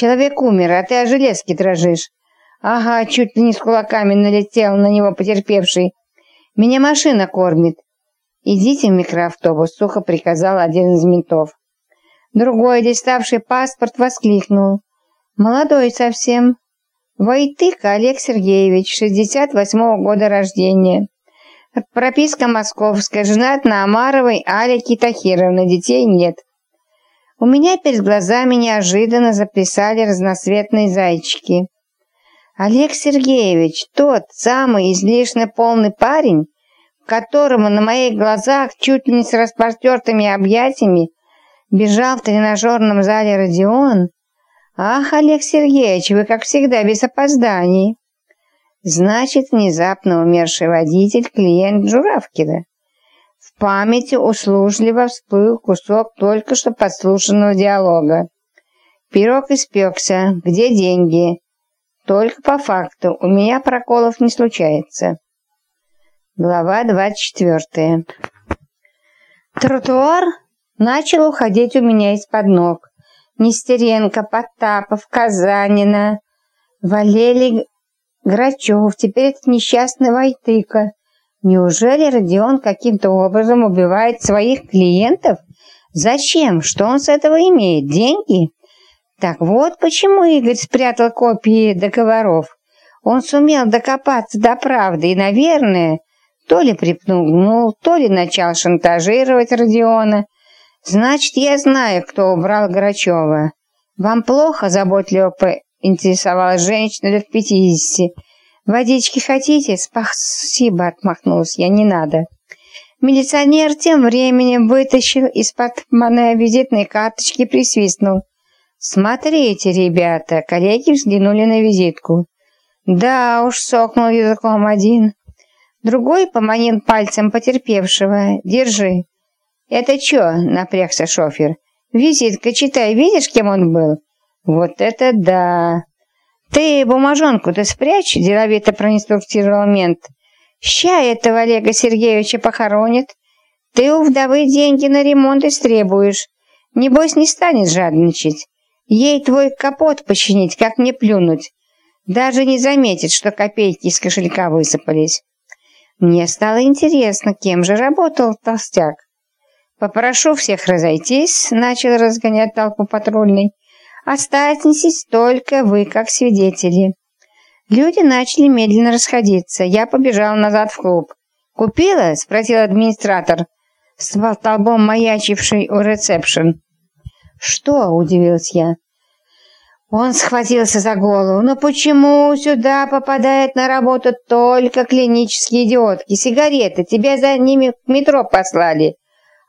Человек умер, а ты о железке дрожишь. Ага, чуть ли не с кулаками налетел на него потерпевший. Меня машина кормит. Идите в микроавтобус, сухо приказал один из ментов. Другой, доставший паспорт, воскликнул. Молодой совсем. Войтыка Олег Сергеевич, 68-го года рождения. Прописка московская, женат на Амаровой Але Китахировны, детей нет. У меня перед глазами неожиданно заплясали разноцветные зайчики. Олег Сергеевич, тот самый излишне полный парень, которому на моих глазах чуть ли не с распортертыми объятиями бежал в тренажерном зале Родион. Ах, Олег Сергеевич, вы, как всегда, без опозданий. Значит, внезапно умерший водитель – клиент Журавкина памяти услужливо всплыл кусок только что подслушанного диалога. Пирог испекся. Где деньги? Только по факту. У меня проколов не случается. Глава 24. Тротуар начал уходить у меня из-под ног. Нестеренко, Потапов, Казанина, Валерий Грачев, теперь этот несчастный Войтыка. Неужели Родион каким-то образом убивает своих клиентов? Зачем? Что он с этого имеет? Деньги? Так вот почему Игорь спрятал копии договоров. Он сумел докопаться до правды и, наверное, то ли припнугнул, то ли начал шантажировать Родиона. Значит, я знаю, кто убрал Грачева. Вам плохо, заботливо поинтересовалась женщина лет пятидесяти. «Водички хотите?» «Спасибо», — отмахнулась я, «не надо». Милиционер тем временем вытащил из-под моей визитной карточки и присвистнул. «Смотрите, ребята!» Коллеги взглянули на визитку. «Да уж», — сокнул языком один. Другой поманил пальцем потерпевшего. «Держи». «Это чё?» — напрягся шофер. «Визитка, читай, видишь, кем он был?» «Вот это да!» «Ты бумажонку-то спрячь», — деловито проинструктировал мент. «Ща этого Олега Сергеевича похоронят. Ты у вдовы деньги на ремонт истребуешь. Небось, не станет жадничать. Ей твой капот починить, как мне плюнуть. Даже не заметит, что копейки из кошелька высыпались». Мне стало интересно, кем же работал толстяк. «Попрошу всех разойтись», — начал разгонять толпу патрульный. Останетесь только вы, как свидетели». Люди начали медленно расходиться. Я побежал назад в клуб. «Купила?» – спросил администратор, столбом маячивший у ресепшн. «Что?» – удивился я. Он схватился за голову. «Но почему сюда попадает на работу только клинические идиотки? Сигареты, тебя за ними в метро послали».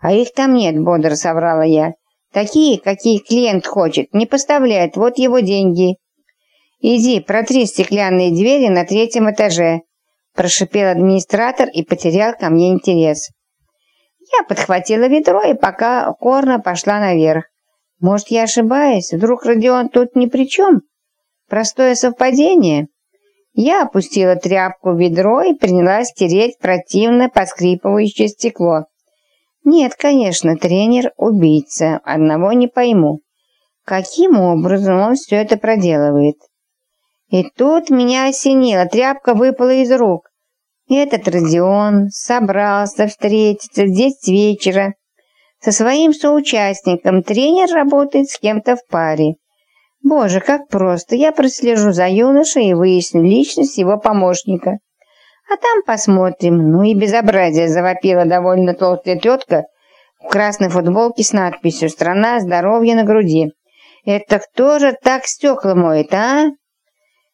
«А их там нет», — бодро соврала я. Такие, какие клиент хочет, не поставляет, вот его деньги. Иди, протри стеклянные двери на третьем этаже, прошипел администратор и потерял ко мне интерес. Я подхватила ведро и пока корно пошла наверх. Может, я ошибаюсь? Вдруг Родион тут ни при чем? Простое совпадение? Я опустила тряпку в ведро и принялась тереть противно поскрипывающее стекло. Нет, конечно, тренер – убийца. Одного не пойму. Каким образом он все это проделывает? И тут меня осенило, тряпка выпала из рук. Этот Родион собрался встретиться в 10 вечера со своим соучастником. Тренер работает с кем-то в паре. Боже, как просто. Я прослежу за юношей и выясню личность его помощника. А там посмотрим. Ну и безобразие, завопила довольно толстая тетка в красной футболке с надписью «Страна здоровья» на груди. Это кто же так стекла моет, а?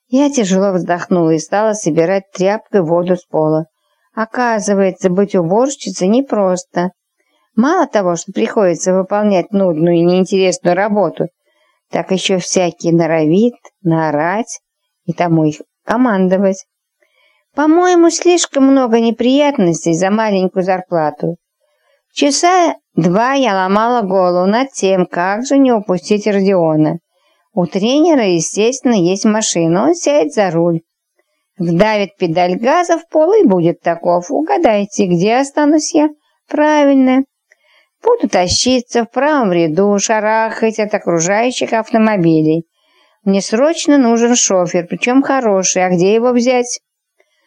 Я тяжело вздохнула и стала собирать тряпкой воду с пола. Оказывается, быть уборщицей непросто. Мало того, что приходится выполнять нудную и неинтересную работу, так еще всякие норовит, наорать и тому их командовать. По-моему, слишком много неприятностей за маленькую зарплату. Часа два я ломала голову над тем, как же не упустить Родиона. У тренера, естественно, есть машина, он сядет за руль. Вдавит педаль газа в пол и будет таков. Угадайте, где останусь я? Правильно. Буду тащиться в правом ряду, шарахать от окружающих автомобилей. Мне срочно нужен шофер, причем хороший. А где его взять?